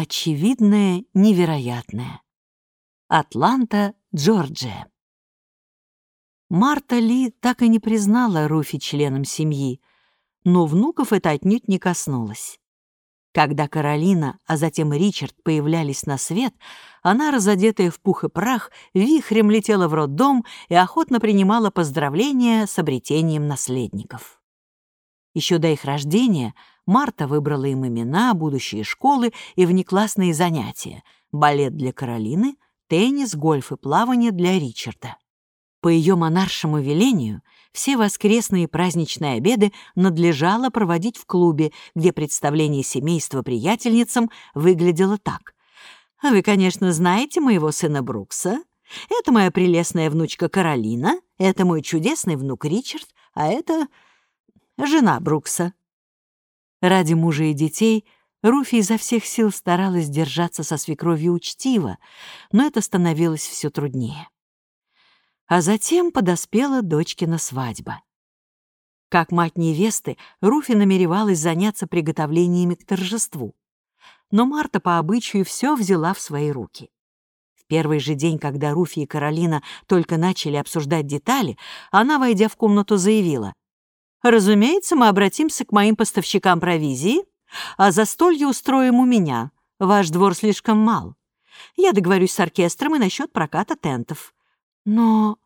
Очевидное невероятное. Атланта, Джорджия. Марта Ли так и не признала Руфи членом семьи, но внуков это отнюдь не коснулось. Когда Каролина, а затем Ричард появлялись на свет, она, разодетая в пух и прах, вихрем летела в роддом и охотно принимала поздравления с обретением наследников. Еще до их рождения Марта выбрала им имена, будущие школы и внеклассные занятия — балет для Каролины, теннис, гольф и плавание для Ричарда. По ее монаршему велению все воскресные праздничные обеды надлежало проводить в клубе, где представление семейства приятельницам выглядело так. «Вы, конечно, знаете моего сына Брукса. Это моя прелестная внучка Каролина, это мой чудесный внук Ричард, а это жена Брукса». Ради мужа и детей Руфи изо всех сил старалась держаться со свекровью учтиво, но это становилось все труднее. А затем подоспела дочкина свадьба. Как мать невесты, Руфи намеревалась заняться приготовлениями к торжеству. Но Марта по обычаю все взяла в свои руки. В первый же день, когда Руфи и Каролина только начали обсуждать детали, она, войдя в комнату, заявила, «Разумеется, мы обратимся к моим поставщикам провизии, а застолье устроим у меня. Ваш двор слишком мал. Я договорюсь с оркестром и насчет проката тентов. Но...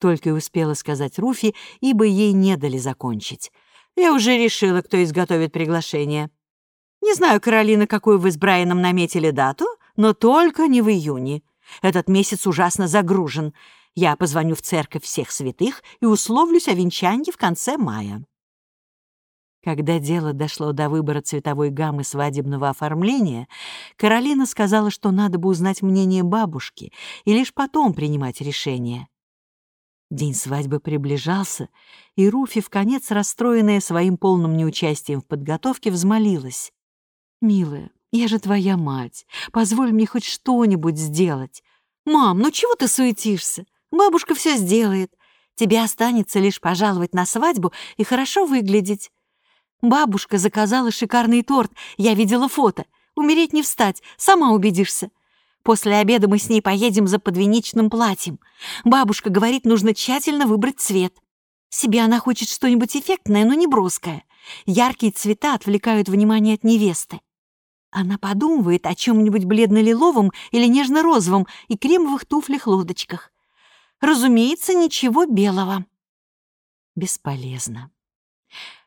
Только и успела сказать Руфи, ибо ей не дали закончить. Я уже решила, кто изготовит приглашение. Не знаю, Каролина, какую вы с Брайаном наметили дату, но только не в июне. Этот месяц ужасно загружен. Я позвоню в церковь всех святых и условлюсь о венчании в конце мая. Когда дело дошло до выбора цветовой гаммы свадебного оформления, Каролина сказала, что надо бы узнать мнение бабушки и лишь потом принимать решение. День свадьбы приближался, и Руфи, в конец расстроенная своим полным неучастием в подготовке, взмолилась. «Милая, я же твоя мать. Позволь мне хоть что-нибудь сделать. Мам, ну чего ты суетишься? Бабушка все сделает. Тебе останется лишь пожаловать на свадьбу и хорошо выглядеть. Бабушка заказала шикарный торт, я видела фото. Умереть не встать, сама убедишься. После обеда мы с ней поедем за подвенечным платьем. Бабушка говорит, нужно тщательно выбрать цвет. Себе она хочет что-нибудь эффектное, но не броское. Яркие цвета отвлекают внимание от невесты. Она подумывает о чем-нибудь бледно-лиловом или нежно-розовом и кремовых туфлях-лодочках. Разумеется, ничего белого. Бесполезно.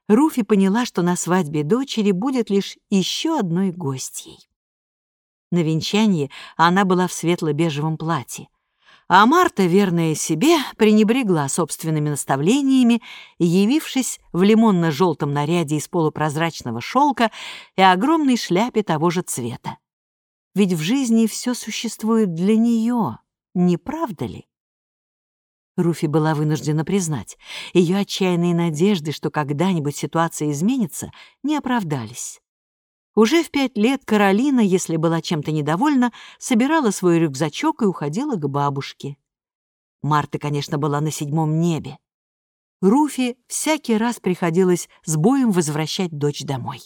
Руфи поняла, что на свадьбе дочери будет лишь еще одной гостьей. На венчании она была в светло-бежевом платье, а Марта, верная себе, пренебрегла собственными наставлениями, явившись в лимонно-желтом наряде из полупрозрачного шелка и огромной шляпе того же цвета. Ведь в жизни все существует для нее, не правда ли? Руфи была вынуждена признать, ее отчаянные надежды, что когда-нибудь ситуация изменится, не оправдались. Уже в пять лет Каролина, если была чем-то недовольна, собирала свой рюкзачок и уходила к бабушке. Марта, конечно, была на седьмом небе. Руфи всякий раз приходилось с боем возвращать дочь домой.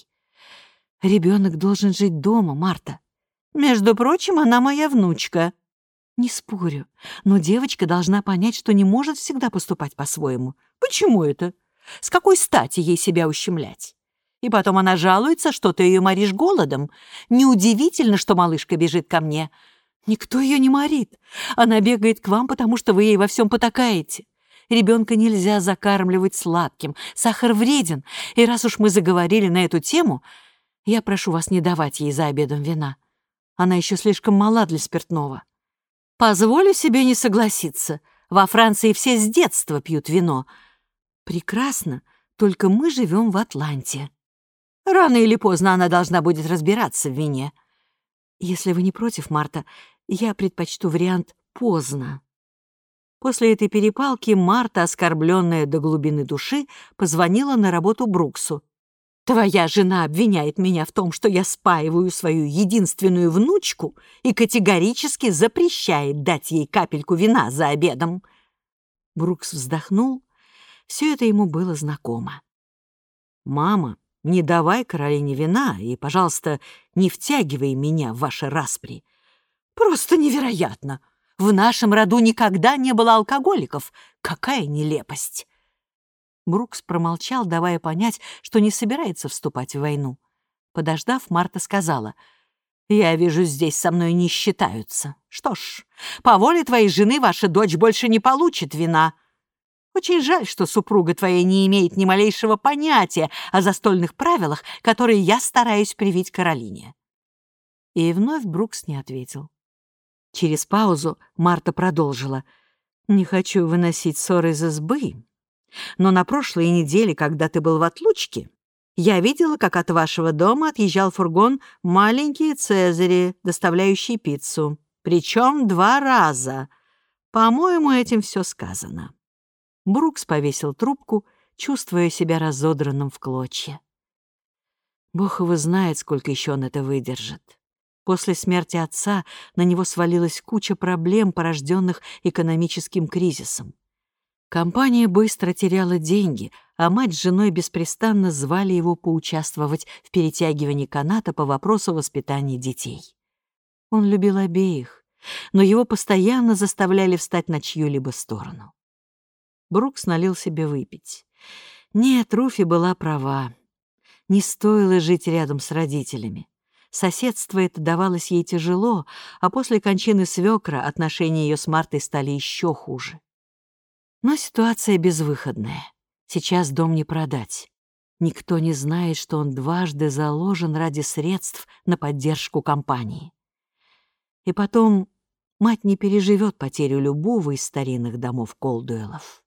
«Ребенок должен жить дома, Марта. Между прочим, она моя внучка», не спорю, но девочка должна понять, что не может всегда поступать по-своему. Почему это? С какой стати ей себя ущемлять? И потом она жалуется, что ты ее моришь голодом. Неудивительно, что малышка бежит ко мне. Никто ее не морит. Она бегает к вам, потому что вы ей во всем потакаете. Ребенка нельзя закармливать сладким. Сахар вреден. И раз уж мы заговорили на эту тему, я прошу вас не давать ей за обедом вина. Она еще слишком мала для спиртного. Позволю себе не согласиться. Во Франции все с детства пьют вино. Прекрасно, только мы живем в Атланте. Рано или поздно она должна будет разбираться в вине. Если вы не против, Марта, я предпочту вариант «поздно». После этой перепалки Марта, оскорбленная до глубины души, позвонила на работу Бруксу. Твоя жена обвиняет меня в том, что я спаиваю свою единственную внучку и категорически запрещает дать ей капельку вина за обедом. Брукс вздохнул. Все это ему было знакомо. «Мама, не давай Каролине вина и, пожалуйста, не втягивай меня в ваши распри. Просто невероятно! В нашем роду никогда не было алкоголиков. Какая нелепость!» Брукс промолчал, давая понять, что не собирается вступать в войну. Подождав, Марта сказала, «Я вижу, здесь со мной не считаются. Что ж, по воле твоей жены ваша дочь больше не получит вина. Очень жаль, что супруга твоя не имеет ни малейшего понятия о застольных правилах, которые я стараюсь привить Каролине». И вновь Брукс не ответил. Через паузу Марта продолжила. «Не хочу выносить ссоры из избы, но на прошлой неделе, когда ты был в отлучке, я видела, как от вашего дома отъезжал фургон «Маленькие Цезари», доставляющий пиццу. Причем два раза. По-моему, этим все сказано». Брукс повесил трубку, чувствуя себя разодранным в клочья. Бог его знает, сколько еще он это выдержит. После смерти отца на него свалилась куча проблем, порожденных экономическим кризисом. Компания быстро теряла деньги, а мать с женой беспрестанно звали его поучаствовать в перетягивании каната по вопросу воспитания детей. Он любил обеих, но его постоянно заставляли встать на чью-либо сторону. Брукс налил себе выпить. Нет, Руфи была права. Не стоило жить рядом с родителями. Соседство это давалось ей тяжело, а после кончины свекра отношения ее с Мартой стали еще хуже. Но ситуация безвыходная. Сейчас дом не продать. Никто не знает, что он дважды заложен ради средств на поддержку компании. И потом мать не переживет потерю любого из старинных домов Колдуэлов.